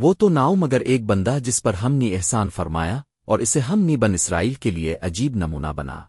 وہ تو ناؤ مگر ایک بندہ جس پر ہم نے احسان فرمایا اور اسے ہم نے بن اسرائیل کے لیے عجیب نمونہ بنا۔